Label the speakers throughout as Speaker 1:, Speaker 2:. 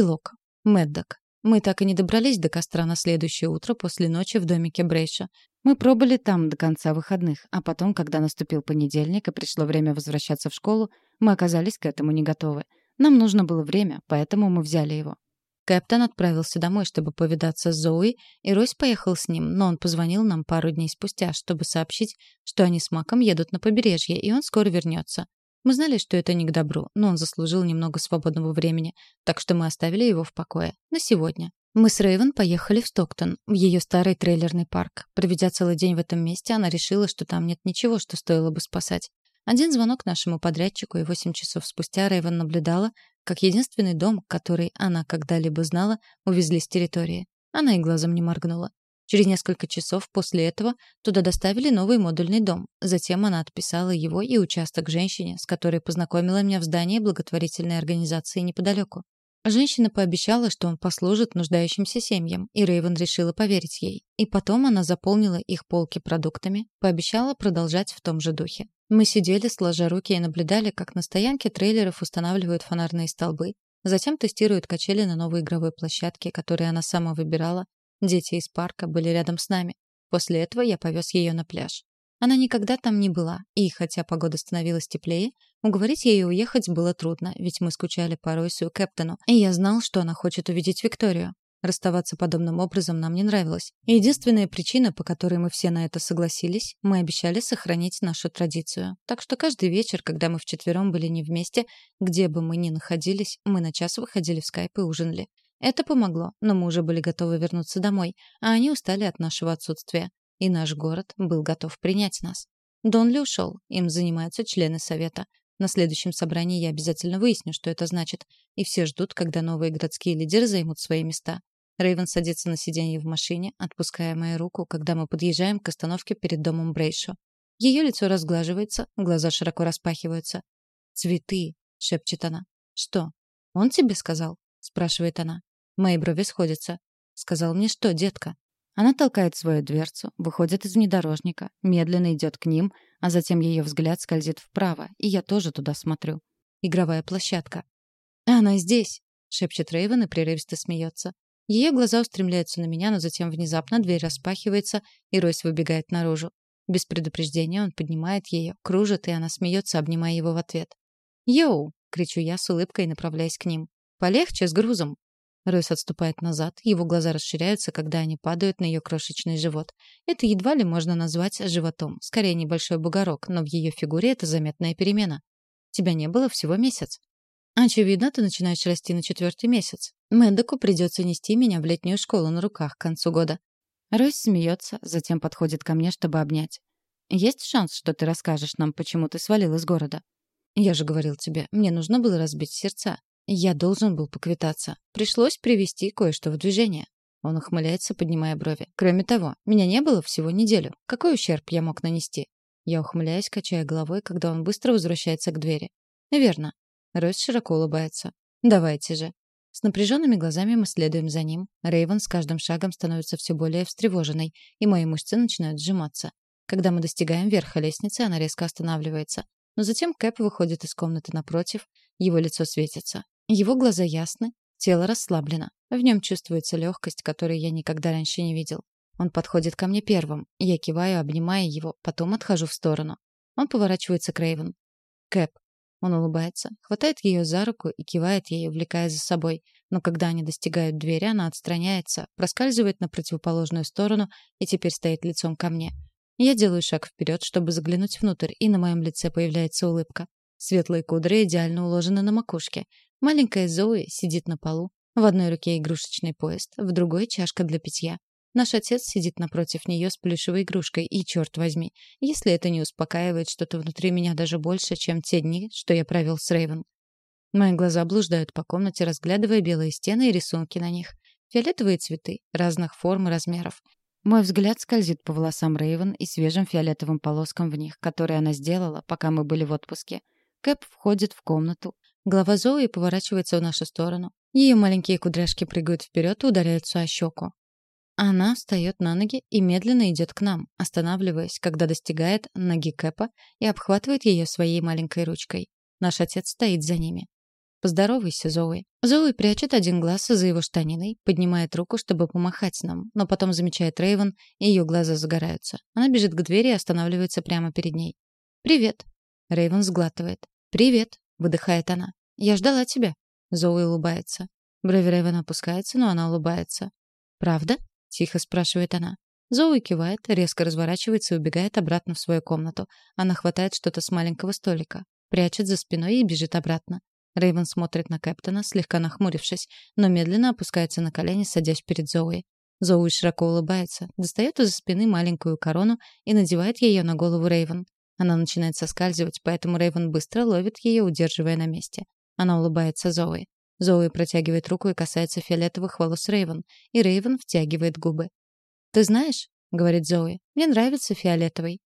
Speaker 1: Эпилог. Мэддок. Мы так и не добрались до костра на следующее утро после ночи в домике Брейша. Мы пробыли там до конца выходных, а потом, когда наступил понедельник и пришло время возвращаться в школу, мы оказались к этому не готовы. Нам нужно было время, поэтому мы взяли его. Кэптон отправился домой, чтобы повидаться с Зои, и Ройс поехал с ним, но он позвонил нам пару дней спустя, чтобы сообщить, что они с Маком едут на побережье, и он скоро вернется. Мы знали, что это не к добру, но он заслужил немного свободного времени, так что мы оставили его в покое. На сегодня. Мы с Рейвен поехали в Стоктон, в ее старый трейлерный парк. Проведя целый день в этом месте, она решила, что там нет ничего, что стоило бы спасать. Один звонок нашему подрядчику, и восемь часов спустя Рейвен наблюдала, как единственный дом, который она когда-либо знала, увезли с территории. Она и глазом не моргнула. Через несколько часов после этого туда доставили новый модульный дом. Затем она отписала его и участок женщине, с которой познакомила меня в здании благотворительной организации неподалеку. Женщина пообещала, что он послужит нуждающимся семьям, и Рейвен решила поверить ей. И потом она заполнила их полки продуктами, пообещала продолжать в том же духе. Мы сидели, сложа руки, и наблюдали, как на стоянке трейлеров устанавливают фонарные столбы, затем тестируют качели на новой игровой площадке, которую она сама выбирала. Дети из парка были рядом с нами. После этого я повез ее на пляж. Она никогда там не была, и, хотя погода становилась теплее, уговорить ее уехать было трудно, ведь мы скучали по Ройсу и Кэптону, и я знал, что она хочет увидеть Викторию. Расставаться подобным образом нам не нравилось. Единственная причина, по которой мы все на это согласились, мы обещали сохранить нашу традицию. Так что каждый вечер, когда мы вчетвером были не вместе, где бы мы ни находились, мы на час выходили в скайп и ужинали. Это помогло, но мы уже были готовы вернуться домой, а они устали от нашего отсутствия и наш город был готов принять нас. Донли ушел, им занимаются члены совета. На следующем собрании я обязательно выясню, что это значит, и все ждут, когда новые городские лидеры займут свои места. Рейвен садится на сиденье в машине, отпуская мою руку, когда мы подъезжаем к остановке перед домом Брейшо. Ее лицо разглаживается, глаза широко распахиваются. «Цветы!» — шепчет она. «Что? Он тебе сказал?» — спрашивает она. Мои брови сходятся. «Сказал мне что, детка?» Она толкает свою дверцу, выходит из внедорожника, медленно идет к ним, а затем ее взгляд скользит вправо, и я тоже туда смотрю. Игровая площадка. «Она здесь!» — шепчет Рейвен и прерывисто смеется. Ее глаза устремляются на меня, но затем внезапно дверь распахивается, и Ройс выбегает наружу. Без предупреждения он поднимает ее, кружит, и она смеется, обнимая его в ответ. «Йоу!» — кричу я с улыбкой, направляясь к ним. «Полегче с грузом!» Ройс отступает назад, его глаза расширяются, когда они падают на ее крошечный живот. Это едва ли можно назвать животом, скорее небольшой бугорок, но в ее фигуре это заметная перемена. Тебя не было всего месяц. Очевидно, ты начинаешь расти на четвертый месяц. Мэддоку придется нести меня в летнюю школу на руках к концу года. Ройс смеется, затем подходит ко мне, чтобы обнять. Есть шанс, что ты расскажешь нам, почему ты свалил из города? Я же говорил тебе, мне нужно было разбить сердца. Я должен был поквитаться. Пришлось привести кое-что в движение. Он ухмыляется, поднимая брови. Кроме того, меня не было всего неделю. Какой ущерб я мог нанести? Я ухмыляюсь, качая головой, когда он быстро возвращается к двери. Верно. Ройс широко улыбается. Давайте же. С напряженными глазами мы следуем за ним. Рейвен с каждым шагом становится все более встревоженной, и мои мышцы начинают сжиматься. Когда мы достигаем верха лестницы, она резко останавливается. Но затем Кэп выходит из комнаты напротив, его лицо светится. Его глаза ясны, тело расслаблено. В нем чувствуется легкость, которую я никогда раньше не видел. Он подходит ко мне первым. Я киваю, обнимая его, потом отхожу в сторону. Он поворачивается к Рейвен. «Кэп». Он улыбается, хватает ее за руку и кивает ей, увлекая за собой. Но когда они достигают двери, она отстраняется, проскальзывает на противоположную сторону и теперь стоит лицом ко мне. Я делаю шаг вперед, чтобы заглянуть внутрь, и на моем лице появляется улыбка. Светлые кудри идеально уложены на макушке. Маленькая Зои сидит на полу. В одной руке игрушечный поезд, в другой — чашка для питья. Наш отец сидит напротив нее с плюшевой игрушкой, и, черт возьми, если это не успокаивает что-то внутри меня даже больше, чем те дни, что я провел с Рейвен. Мои глаза блуждают по комнате, разглядывая белые стены и рисунки на них. Фиолетовые цветы, разных форм и размеров. Мой взгляд скользит по волосам Рейвен и свежим фиолетовым полоскам в них, которые она сделала, пока мы были в отпуске. Кэп входит в комнату, Голова Зои поворачивается в нашу сторону. Ее маленькие кудряшки прыгают вперед и ударяются о щеку. Она встает на ноги и медленно идет к нам, останавливаясь, когда достигает ноги Кэпа и обхватывает ее своей маленькой ручкой. Наш отец стоит за ними. Поздоровайся, Зоуи. Зоуи прячет один глаз за его штаниной, поднимает руку, чтобы помахать нам, но потом замечает Рейвен, и ее глаза загораются. Она бежит к двери и останавливается прямо перед ней. «Привет». Рейвен сглатывает. «Привет», — выдыхает она. «Я ждала тебя». Зоуи улыбается. Брови Рейвен опускаются, но она улыбается. «Правда?» — тихо спрашивает она. Зоуи кивает, резко разворачивается и убегает обратно в свою комнату. Она хватает что-то с маленького столика, прячет за спиной и бежит обратно. Рейвен смотрит на Кэптона, слегка нахмурившись, но медленно опускается на колени, садясь перед Зоуи. Зоуи широко улыбается, достает из-за спины маленькую корону и надевает ее на голову Рейвен. Она начинает соскальзывать, поэтому Рейвен быстро ловит ее, удерживая на месте. Она улыбается Зоуи. Зоуи протягивает руку и касается фиолетовых волос Рейвен, и Рейвен втягивает губы. «Ты знаешь», — говорит Зоуи, — «мне нравится фиолетовый».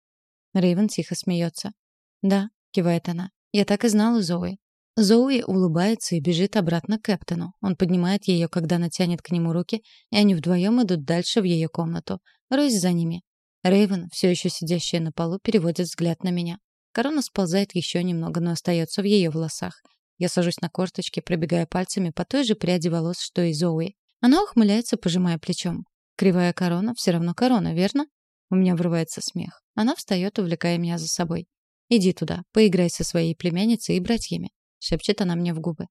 Speaker 1: Рейвен тихо смеется. «Да», — кивает она, — «я так и знала Зоуи. Зоуи улыбается и бежит обратно к Кэптону. Он поднимает ее, когда она тянет к нему руки, и они вдвоем идут дальше в ее комнату. Ройс за ними. Рейвен, все еще сидящая на полу, переводит взгляд на меня. Корона сползает еще немного, но остается в ее волосах. Я сажусь на корточки, пробегая пальцами по той же пряди волос, что и Зоуи. Она ухмыляется, пожимая плечом. Кривая корона все равно корона, верно? У меня врывается смех. Она встает, увлекая меня за собой. Иди туда, поиграй со своей племянницей и братьями шепчет она мне в губы.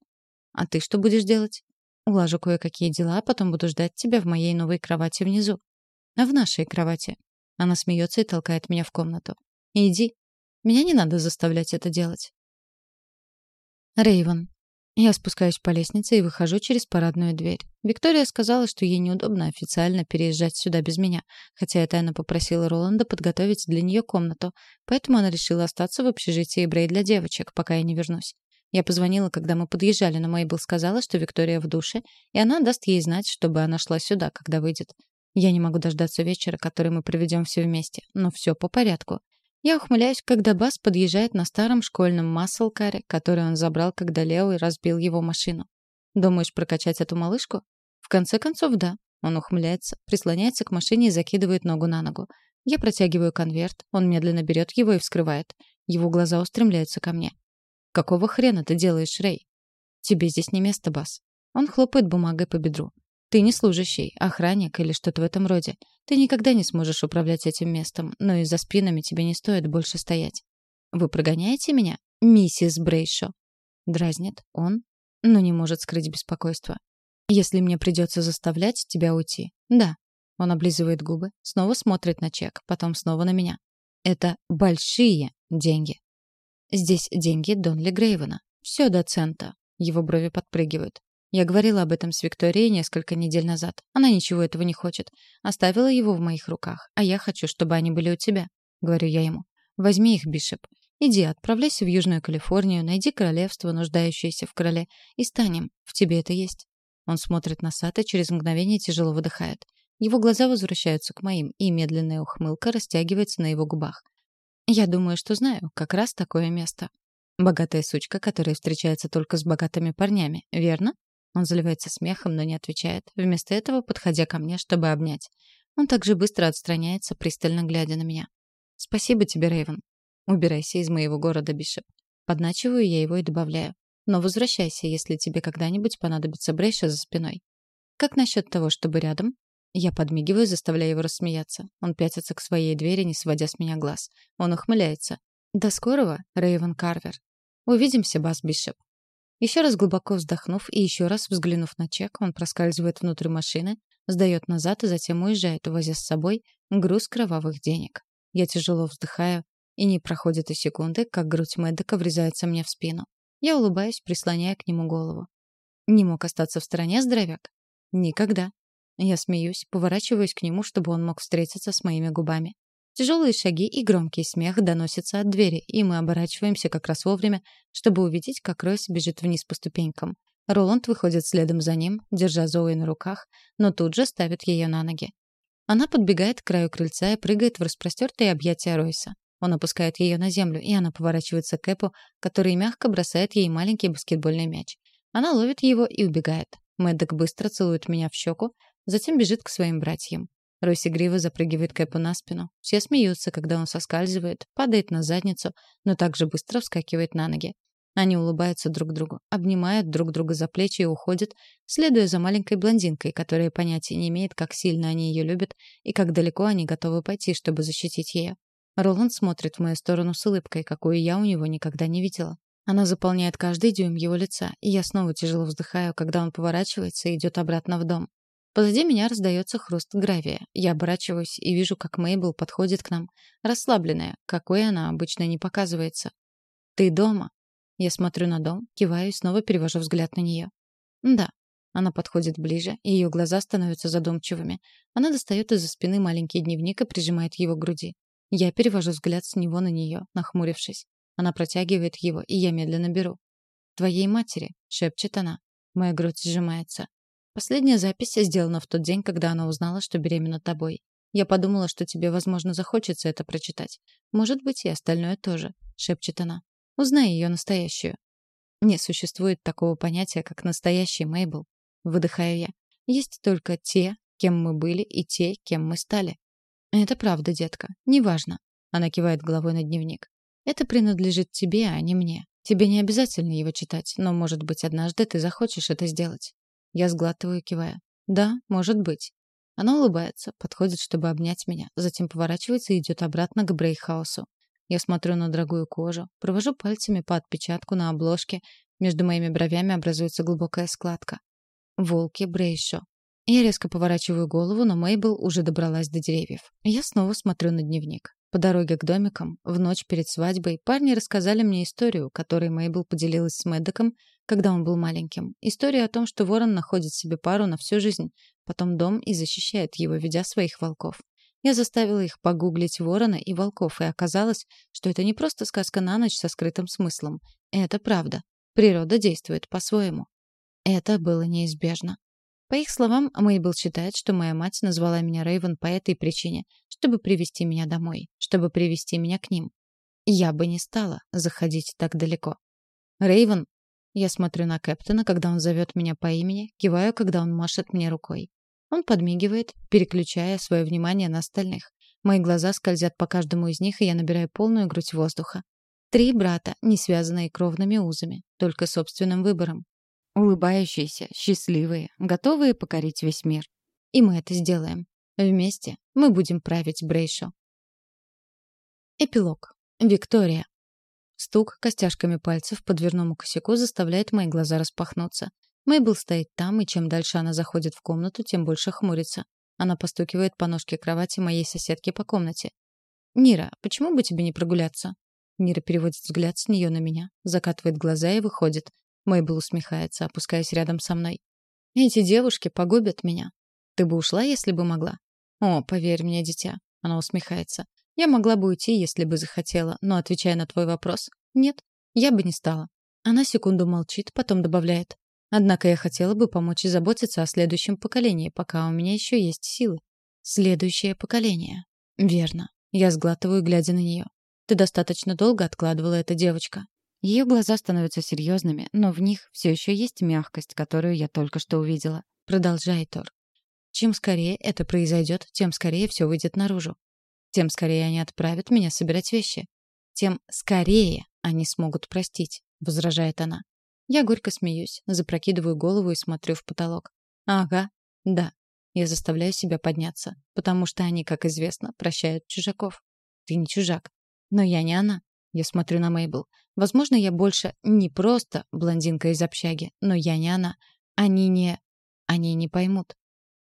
Speaker 1: А ты что будешь делать? Улажу кое-какие дела, а потом буду ждать тебя в моей новой кровати внизу. А в нашей кровати. Она смеется и толкает меня в комнату. Иди. Меня не надо заставлять это делать. Рейвен. Я спускаюсь по лестнице и выхожу через парадную дверь. Виктория сказала, что ей неудобно официально переезжать сюда без меня, хотя я тайно попросила Роланда подготовить для нее комнату, поэтому она решила остаться в общежитии Брей для девочек, пока я не вернусь. Я позвонила, когда мы подъезжали, но Мейбл сказала, что Виктория в душе, и она даст ей знать, чтобы она шла сюда, когда выйдет. Я не могу дождаться вечера, который мы проведем все вместе, но все по порядку. Я ухмыляюсь, когда Бас подъезжает на старом школьном маслкаре, который он забрал, когда Лео разбил его машину. Думаешь прокачать эту малышку? В конце концов, да. Он ухмыляется, прислоняется к машине и закидывает ногу на ногу. Я протягиваю конверт, он медленно берет его и вскрывает. Его глаза устремляются ко мне. «Какого хрена ты делаешь, Рэй?» «Тебе здесь не место, Бас». Он хлопает бумагой по бедру. «Ты не служащий, охранник или что-то в этом роде. Ты никогда не сможешь управлять этим местом, но и за спинами тебе не стоит больше стоять». «Вы прогоняете меня, миссис Брейшо?» Дразнит он, но не может скрыть беспокойство. «Если мне придется заставлять тебя уйти?» «Да». Он облизывает губы, снова смотрит на чек, потом снова на меня. «Это большие деньги». Здесь деньги Донли Грейвена. Все до цента. Его брови подпрыгивают. Я говорила об этом с Викторией несколько недель назад. Она ничего этого не хочет. Оставила его в моих руках. А я хочу, чтобы они были у тебя. Говорю я ему. Возьми их, Бишоп. Иди, отправляйся в Южную Калифорнию, найди королевство, нуждающееся в короле, и станем. В тебе это есть. Он смотрит на сад и через мгновение тяжело выдыхает. Его глаза возвращаются к моим, и медленная ухмылка растягивается на его губах. Я думаю, что знаю как раз такое место. Богатая сучка, которая встречается только с богатыми парнями, верно? Он заливается смехом, но не отвечает, вместо этого подходя ко мне, чтобы обнять. Он также быстро отстраняется, пристально глядя на меня. «Спасибо тебе, Рейвен. Убирайся из моего города, Бишоп». Подначиваю я его и добавляю. «Но возвращайся, если тебе когда-нибудь понадобится Брейша за спиной». «Как насчет того, чтобы рядом?» Я подмигиваю, заставляя его рассмеяться. Он пятится к своей двери, не сводя с меня глаз. Он ухмыляется. «До скорого, Рейвен Карвер. Увидимся, Бас Бишоп». Еще раз глубоко вздохнув и еще раз взглянув на чек, он проскальзывает внутрь машины, сдает назад и затем уезжает, увозя с собой груз кровавых денег. Я тяжело вздыхаю, и не проходит и секунды, как грудь Мэддека врезается мне в спину. Я улыбаюсь, прислоняя к нему голову. Не мог остаться в стороне здоровяк? Никогда. Я смеюсь, поворачиваюсь к нему, чтобы он мог встретиться с моими губами. Тяжелые шаги и громкий смех доносятся от двери, и мы оборачиваемся как раз вовремя, чтобы увидеть, как Ройс бежит вниз по ступенькам. Роланд выходит следом за ним, держа Зои на руках, но тут же ставит ее на ноги. Она подбегает к краю крыльца и прыгает в распростертые объятия Ройса. Он опускает ее на землю, и она поворачивается к Эпу, который мягко бросает ей маленький баскетбольный мяч. Она ловит его и убегает. Мэддок быстро целует меня в щеку, Затем бежит к своим братьям. Ройс игриво запрыгивает Кэпу на спину. Все смеются, когда он соскальзывает, падает на задницу, но также быстро вскакивает на ноги. Они улыбаются друг другу, обнимают друг друга за плечи и уходят, следуя за маленькой блондинкой, которая понятия не имеет, как сильно они ее любят и как далеко они готовы пойти, чтобы защитить ее. Роланд смотрит в мою сторону с улыбкой, какую я у него никогда не видела. Она заполняет каждый дюйм его лица, и я снова тяжело вздыхаю, когда он поворачивается и идет обратно в дом. Позади меня раздается хруст гравия. Я оборачиваюсь и вижу, как Мейбл подходит к нам, расслабленная, какой она обычно не показывается. «Ты дома?» Я смотрю на дом, киваю и снова перевожу взгляд на нее. «Да». Она подходит ближе, и ее глаза становятся задумчивыми. Она достает из-за спины маленький дневник и прижимает его к груди. Я перевожу взгляд с него на нее, нахмурившись. Она протягивает его, и я медленно беру. «Твоей матери», — шепчет она. Моя грудь сжимается. Последняя запись сделана в тот день, когда она узнала, что беременна тобой. Я подумала, что тебе, возможно, захочется это прочитать. Может быть, и остальное тоже, шепчет она. Узнай ее настоящую. Не существует такого понятия, как настоящий Мейбл. Выдыхаю я. Есть только те, кем мы были, и те, кем мы стали. Это правда, детка. Неважно. Она кивает головой на дневник. Это принадлежит тебе, а не мне. Тебе не обязательно его читать, но, может быть, однажды ты захочешь это сделать. Я сглатываю, кивая. Да, может быть. Она улыбается, подходит, чтобы обнять меня, затем поворачивается и идет обратно к Брейхаусу. Я смотрю на дорогую кожу, провожу пальцами по отпечатку на обложке, между моими бровями образуется глубокая складка. Волки Брейшо. Я резко поворачиваю голову, но Мейбл уже добралась до деревьев. Я снова смотрю на дневник. По дороге к домикам, в ночь перед свадьбой, парни рассказали мне историю, которой Мейбл поделилась с Мэддоком, когда он был маленьким. История о том, что ворон находит себе пару на всю жизнь, потом дом и защищает его, ведя своих волков. Я заставила их погуглить ворона и волков, и оказалось, что это не просто сказка на ночь со скрытым смыслом. Это правда. Природа действует по-своему. Это было неизбежно. По их словам, Мейбл считает, что моя мать назвала меня Рейвен по этой причине, чтобы привести меня домой, чтобы привести меня к ним. Я бы не стала заходить так далеко. Рейвен, я смотрю на Кэптона, когда он зовет меня по имени, киваю, когда он машет мне рукой. Он подмигивает, переключая свое внимание на остальных. Мои глаза скользят по каждому из них, и я набираю полную грудь воздуха. Три брата, не связанные кровными узами, только собственным выбором. Улыбающиеся, счастливые, готовые покорить весь мир. И мы это сделаем. Вместе мы будем править Брейшо. Эпилог. Виктория. Стук костяшками пальцев по дверному косяку заставляет мои глаза распахнуться. Мейбл стоит там, и чем дальше она заходит в комнату, тем больше хмурится. Она постукивает по ножке кровати моей соседки по комнате. «Нира, почему бы тебе не прогуляться?» Нира переводит взгляд с нее на меня, закатывает глаза и выходит. Мейбл усмехается, опускаясь рядом со мной. «Эти девушки погубят меня. Ты бы ушла, если бы могла?» «О, поверь мне, дитя». Она усмехается. «Я могла бы уйти, если бы захотела, но, отвечая на твой вопрос, нет, я бы не стала». Она секунду молчит, потом добавляет. «Однако я хотела бы помочь и заботиться о следующем поколении, пока у меня еще есть силы». «Следующее поколение». «Верно». Я сглатываю, глядя на нее. «Ты достаточно долго откладывала это, девочка. Ее глаза становятся серьезными, но в них все еще есть мягкость, которую я только что увидела. Продолжай, Тор. Чем скорее это произойдет, тем скорее все выйдет наружу. Тем скорее они отправят меня собирать вещи. Тем скорее они смогут простить, возражает она. Я горько смеюсь, запрокидываю голову и смотрю в потолок. Ага, да. Я заставляю себя подняться, потому что они, как известно, прощают чужаков. Ты не чужак. Но я не она. Я смотрю на Мейбл. Возможно, я больше не просто блондинка из общаги, но я не она. Они не... Они не поймут.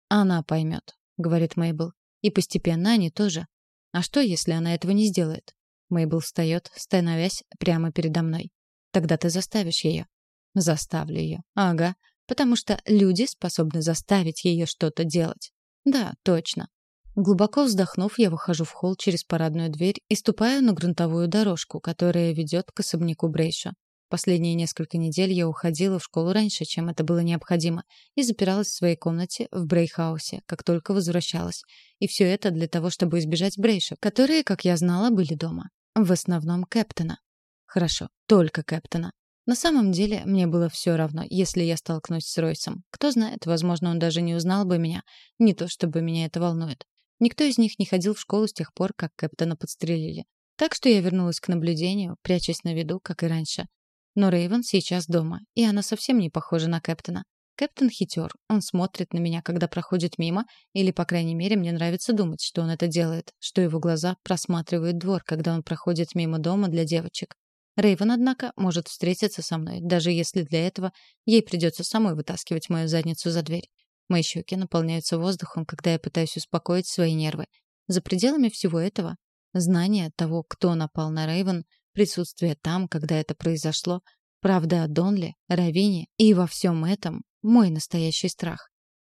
Speaker 1: Она поймет, говорит Мейбл. И постепенно они тоже. А что, если она этого не сделает? Мейбл встает, становясь прямо передо мной. Тогда ты заставишь ее. Заставлю ее. Ага. Потому что люди способны заставить ее что-то делать. Да, точно. Глубоко вздохнув, я выхожу в холл через парадную дверь и ступаю на грунтовую дорожку, которая ведет к особняку Брейша. Последние несколько недель я уходила в школу раньше, чем это было необходимо, и запиралась в своей комнате в Брейхаусе, как только возвращалась. И все это для того, чтобы избежать Брейша, которые, как я знала, были дома. В основном Кэптона. Хорошо, только Кэптона. На самом деле, мне было все равно, если я столкнусь с Ройсом. Кто знает, возможно, он даже не узнал бы меня. Не то, чтобы меня это волнует. Никто из них не ходил в школу с тех пор, как Кэптона подстрелили. Так что я вернулась к наблюдению, прячась на виду, как и раньше. Но Рейвен сейчас дома, и она совсем не похожа на Кэптона. Кэптон хитер. Он смотрит на меня, когда проходит мимо, или, по крайней мере, мне нравится думать, что он это делает, что его глаза просматривают двор, когда он проходит мимо дома для девочек. Рейвен, однако, может встретиться со мной, даже если для этого ей придется самой вытаскивать мою задницу за дверь. Мои щеки наполняются воздухом, когда я пытаюсь успокоить свои нервы. За пределами всего этого знание того, кто напал на Рейвен, присутствие там, когда это произошло, правда о Донле, Равине и во всем этом мой настоящий страх.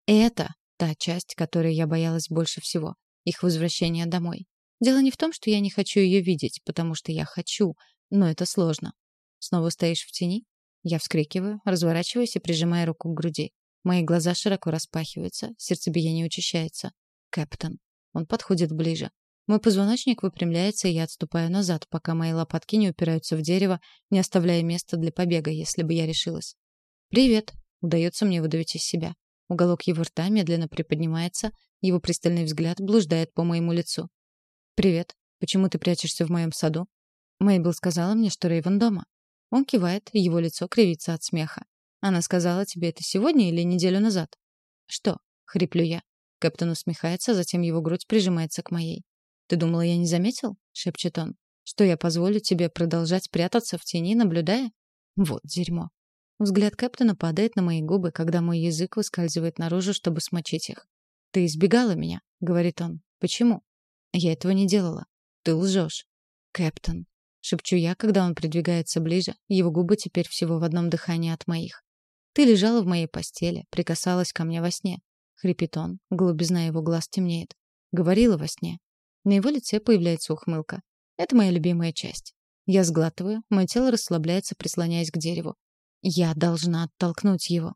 Speaker 1: это та часть, которой я боялась больше всего их возвращение домой. Дело не в том, что я не хочу ее видеть, потому что я хочу, но это сложно. Снова стоишь в тени? Я вскрикиваю, разворачиваюсь и прижимаю руку к груди. Мои глаза широко распахиваются, сердцебиение учащается. Кэптон. Он подходит ближе. Мой позвоночник выпрямляется, и я отступаю назад, пока мои лопатки не упираются в дерево, не оставляя места для побега, если бы я решилась. «Привет», — удается мне выдавить из себя. Уголок его рта медленно приподнимается, его пристальный взгляд блуждает по моему лицу. «Привет. Почему ты прячешься в моем саду?» Мейбл сказала мне, что Рейвен дома. Он кивает, его лицо кривится от смеха. Она сказала тебе это сегодня или неделю назад? Что? Хриплю я. Кэптон усмехается, затем его грудь прижимается к моей. Ты думала, я не заметил? шепчет он. Что я позволю тебе продолжать прятаться в тени, наблюдая? Вот дерьмо. Взгляд Кэптона падает на мои губы, когда мой язык выскальзывает наружу, чтобы смочить их. «Ты избегала меня», — говорит он. «Почему?» «Я этого не делала. Ты лжешь». «Кэптон, Шепчу я, когда он придвигается ближе, его губы теперь всего в одном дыхании от моих. «Ты лежала в моей постели, прикасалась ко мне во сне». Хрипит он, голубизна его глаз темнеет. Говорила во сне. На его лице появляется ухмылка. Это моя любимая часть. Я сглатываю, мое тело расслабляется, прислоняясь к дереву. Я должна оттолкнуть его.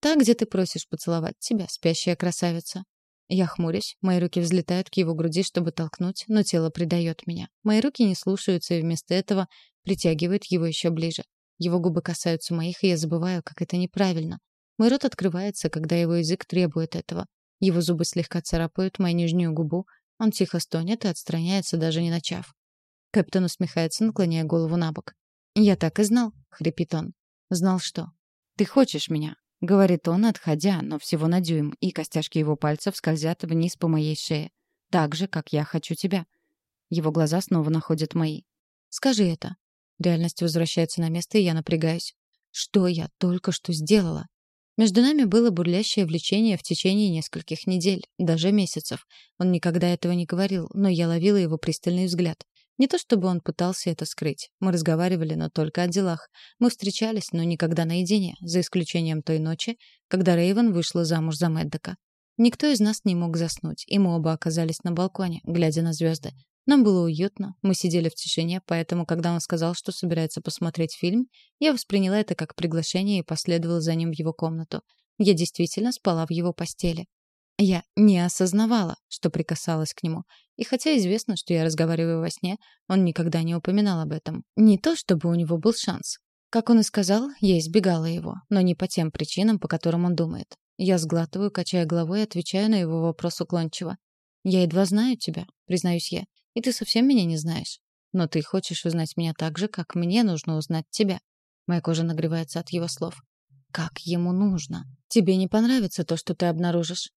Speaker 1: Так, где ты просишь поцеловать тебя, спящая красавица. Я хмурюсь, мои руки взлетают к его груди, чтобы толкнуть, но тело предает меня. Мои руки не слушаются и вместо этого притягивают его еще ближе. Его губы касаются моих, и я забываю, как это неправильно. Мой рот открывается, когда его язык требует этого. Его зубы слегка царапают мою нижнюю губу. Он тихо стонет и отстраняется, даже не начав. Капитан усмехается, наклоняя голову на бок. «Я так и знал», — хрипит он. «Знал что?» «Ты хочешь меня?» — говорит он, отходя, но всего на дюйм, и костяшки его пальцев скользят вниз по моей шее. Так же, как я хочу тебя. Его глаза снова находят мои. «Скажи это». Реальность возвращается на место, и я напрягаюсь. Что я только что сделала? Между нами было бурлящее влечение в течение нескольких недель, даже месяцев. Он никогда этого не говорил, но я ловила его пристальный взгляд. Не то чтобы он пытался это скрыть. Мы разговаривали, но только о делах. Мы встречались, но никогда наедине, за исключением той ночи, когда Рейвен вышла замуж за Мэддока. Никто из нас не мог заснуть, и мы оба оказались на балконе, глядя на звезды. Нам было уютно, мы сидели в тишине, поэтому, когда он сказал, что собирается посмотреть фильм, я восприняла это как приглашение и последовала за ним в его комнату. Я действительно спала в его постели. Я не осознавала, что прикасалась к нему. И хотя известно, что я разговариваю во сне, он никогда не упоминал об этом. Не то, чтобы у него был шанс. Как он и сказал, я избегала его, но не по тем причинам, по которым он думает. Я сглатываю, качая головой и отвечаю на его вопрос уклончиво. «Я едва знаю тебя», — признаюсь я, — «и ты совсем меня не знаешь. Но ты хочешь узнать меня так же, как мне нужно узнать тебя». Моя кожа нагревается от его слов. «Как ему нужно? Тебе не понравится то, что ты обнаружишь.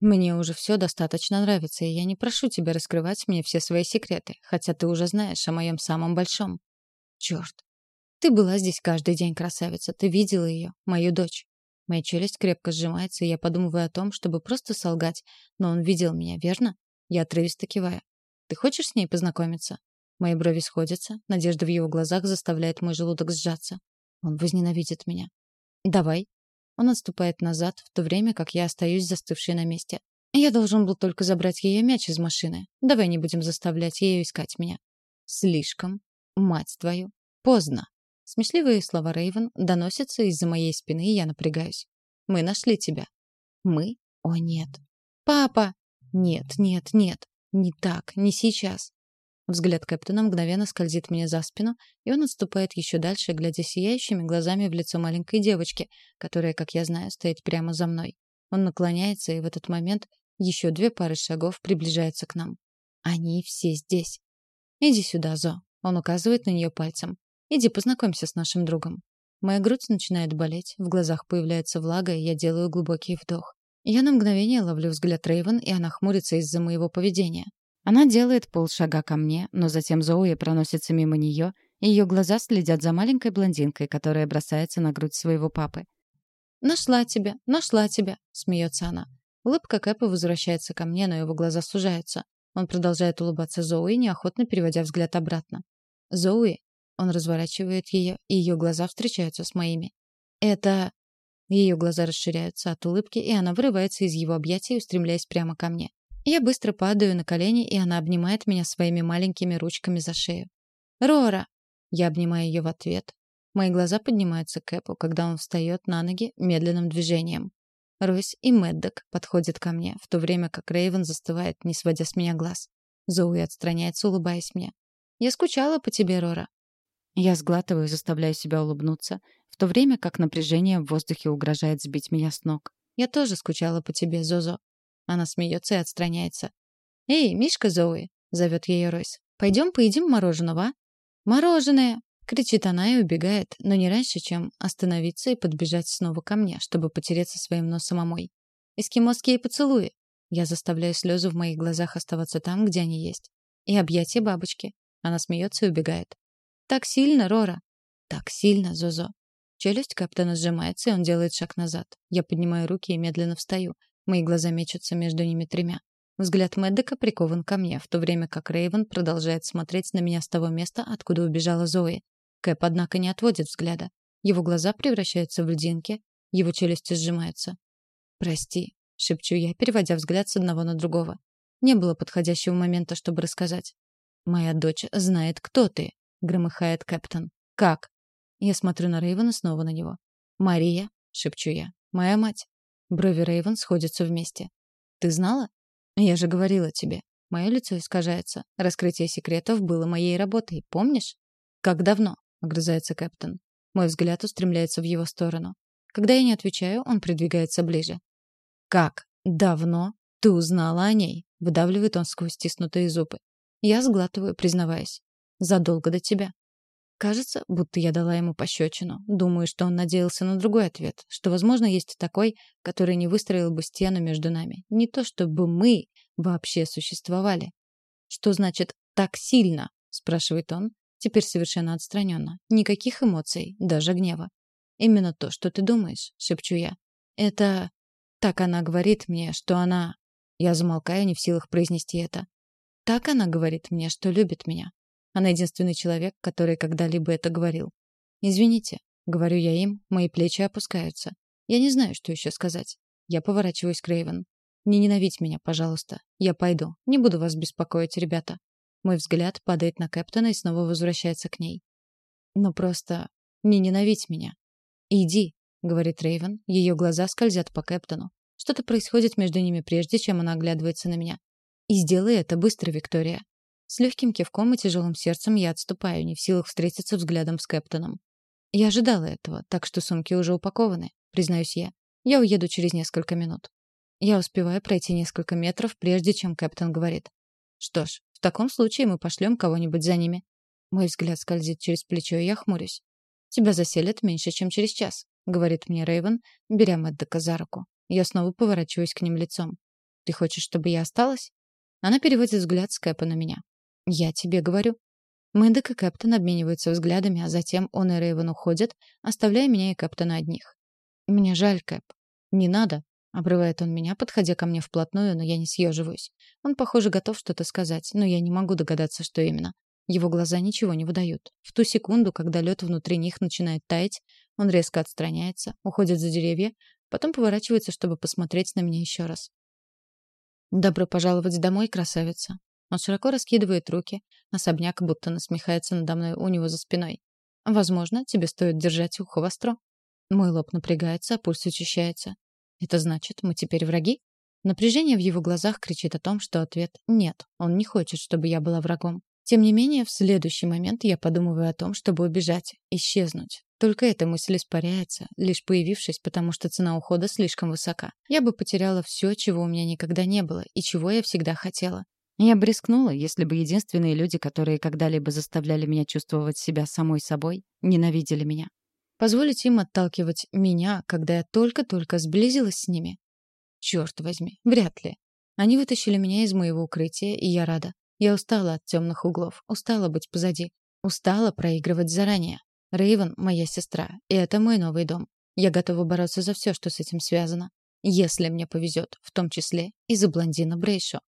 Speaker 1: Мне уже все достаточно нравится, и я не прошу тебя раскрывать мне все свои секреты, хотя ты уже знаешь о моем самом большом. Черт. Ты была здесь каждый день, красавица. Ты видела ее, мою дочь. Моя челюсть крепко сжимается, и я подумываю о том, чтобы просто солгать. Но он видел меня, верно? Я отрывисто киваю. Ты хочешь с ней познакомиться? Мои брови сходятся, надежда в его глазах заставляет мой желудок сжаться. Он возненавидит меня. Давай, он отступает назад, в то время как я остаюсь застывшей на месте. Я должен был только забрать ее мяч из машины. Давай не будем заставлять ее искать меня. Слишком, мать твою, поздно. Смешливые слова Рейвен доносятся из-за моей спины, и я напрягаюсь. Мы нашли тебя. Мы? О, нет. Папа! Нет, нет, нет. Не так, не сейчас. Взгляд Кэптона мгновенно скользит мне за спину, и он отступает еще дальше, глядя сияющими глазами в лицо маленькой девочки, которая, как я знаю, стоит прямо за мной. Он наклоняется, и в этот момент еще две пары шагов приближаются к нам. Они все здесь. «Иди сюда, Зо», — он указывает на нее пальцем. Иди познакомься с нашим другом». Моя грудь начинает болеть, в глазах появляется влага, и я делаю глубокий вдох. Я на мгновение ловлю взгляд Рейвен, и она хмурится из-за моего поведения. Она делает полшага ко мне, но затем Зоуи проносится мимо нее, и ее глаза следят за маленькой блондинкой, которая бросается на грудь своего папы. «Нашла тебя, нашла тебя», — смеется она. Улыбка Кэпа возвращается ко мне, но его глаза сужаются. Он продолжает улыбаться Зоуи, неохотно переводя взгляд обратно. «Зоуи?» Он разворачивает ее, и ее глаза встречаются с моими. «Это...» Ее глаза расширяются от улыбки, и она вырывается из его объятий, устремляясь прямо ко мне. Я быстро падаю на колени, и она обнимает меня своими маленькими ручками за шею. «Рора!» Я обнимаю ее в ответ. Мои глаза поднимаются к Эпу, когда он встает на ноги медленным движением. Ройс и Мэддок подходят ко мне, в то время как Рейвен застывает, не сводя с меня глаз. Зоуи отстраняется, улыбаясь мне. «Я скучала по тебе, Рора». Я сглатываю, заставляю себя улыбнуться, в то время как напряжение в воздухе угрожает сбить меня с ног. «Я тоже скучала по тебе, Зозо». Она смеется и отстраняется. «Эй, Мишка Зоуи!» — зовет ее Ройс. «Пойдем поедим мороженого, а?» «Мороженое!» — кричит она и убегает, но не раньше, чем остановиться и подбежать снова ко мне, чтобы потереться своим носом о мой. «Эскимосские поцелуи!» Я заставляю слезы в моих глазах оставаться там, где они есть. И объятия бабочки. Она смеется и убегает. «Так сильно, Рора!» «Так сильно, Зозо!» Челюсть капитана сжимается, и он делает шаг назад. Я поднимаю руки и медленно встаю. Мои глаза мечутся между ними тремя. Взгляд Мэддека прикован ко мне, в то время как Рейвен продолжает смотреть на меня с того места, откуда убежала Зои. Кэп, однако, не отводит взгляда. Его глаза превращаются в льдинки, его челюсти сжимаются. «Прости», — шепчу я, переводя взгляд с одного на другого. Не было подходящего момента, чтобы рассказать. «Моя дочь знает, кто ты», — громыхает капитан. «Как?» Я смотрю на Рейвена снова на него. «Мария», — шепчу я, — «моя мать». Брови Рейвен сходятся вместе. «Ты знала?» «Я же говорила тебе». Мое лицо искажается. Раскрытие секретов было моей работой, помнишь? «Как давно?» — огрызается Кэптон. Мой взгляд устремляется в его сторону. Когда я не отвечаю, он придвигается ближе. «Как? Давно? Ты узнала о ней?» — выдавливает он сквозь стиснутые зубы. Я сглатываю, признаваясь. «Задолго до тебя». Кажется, будто я дала ему пощечину. Думаю, что он надеялся на другой ответ, что, возможно, есть такой, который не выстроил бы стену между нами. Не то, чтобы мы вообще существовали. «Что значит «так сильно»?» — спрашивает он, теперь совершенно отстраненно. Никаких эмоций, даже гнева. «Именно то, что ты думаешь», — шепчу я. «Это...» Так она говорит мне, что она... Я замолкаю, не в силах произнести это. Так она говорит мне, что любит меня. Она единственный человек, который когда-либо это говорил. «Извините», — говорю я им, мои плечи опускаются. Я не знаю, что еще сказать. Я поворачиваюсь к Рейвен. «Не ненавидь меня, пожалуйста. Я пойду. Не буду вас беспокоить, ребята». Мой взгляд падает на Кэптона и снова возвращается к ней. «Ну просто не ненавидь меня». «Иди», — говорит Рейвен. Ее глаза скользят по Кэптону. Что-то происходит между ними прежде, чем она оглядывается на меня. «И сделай это быстро, Виктория. С легким кивком и тяжелым сердцем я отступаю, не в силах встретиться взглядом с Кэптоном. Я ожидала этого, так что сумки уже упакованы, признаюсь я. Я уеду через несколько минут. Я успеваю пройти несколько метров, прежде чем Кэптон говорит. Что ж, в таком случае мы пошлем кого-нибудь за ними. Мой взгляд скользит через плечо, и я хмурюсь. Тебя заселят меньше, чем через час, говорит мне Рейвен, беря Мэддека за руку. Я снова поворачиваюсь к ним лицом. Ты хочешь, чтобы я осталась? Она переводит взгляд с Кэпа на меня. «Я тебе говорю». Мэддок и Кэптон обмениваются взглядами, а затем он и Рейвен уходят, оставляя меня и Кэптона одних. «Мне жаль, Кэп». «Не надо», — обрывает он меня, подходя ко мне вплотную, но я не съеживаюсь. Он, похоже, готов что-то сказать, но я не могу догадаться, что именно. Его глаза ничего не выдают. В ту секунду, когда лед внутри них начинает таять, он резко отстраняется, уходит за деревья, потом поворачивается, чтобы посмотреть на меня еще раз. «Добро пожаловать домой, красавица», он широко раскидывает руки, особняк будто насмехается надо мной у него за спиной. Возможно, тебе стоит держать ухо востро. Мой лоб напрягается, а пульс учащается. Это значит, мы теперь враги? Напряжение в его глазах кричит о том, что ответ «нет». Он не хочет, чтобы я была врагом. Тем не менее, в следующий момент я подумываю о том, чтобы убежать, исчезнуть. Только эта мысль испаряется, лишь появившись, потому что цена ухода слишком высока. Я бы потеряла все, чего у меня никогда не было и чего я всегда хотела. Я бы рискнула, если бы единственные люди, которые когда-либо заставляли меня чувствовать себя самой собой, ненавидели меня. Позволить им отталкивать меня, когда я только-только сблизилась с ними? Черт возьми, вряд ли. Они вытащили меня из моего укрытия, и я рада. Я устала от темных углов, устала быть позади, устала проигрывать заранее. Рейвен — моя сестра, и это мой новый дом. Я готова бороться за все, что с этим связано. Если мне повезет, в том числе и за блондина Брейшо.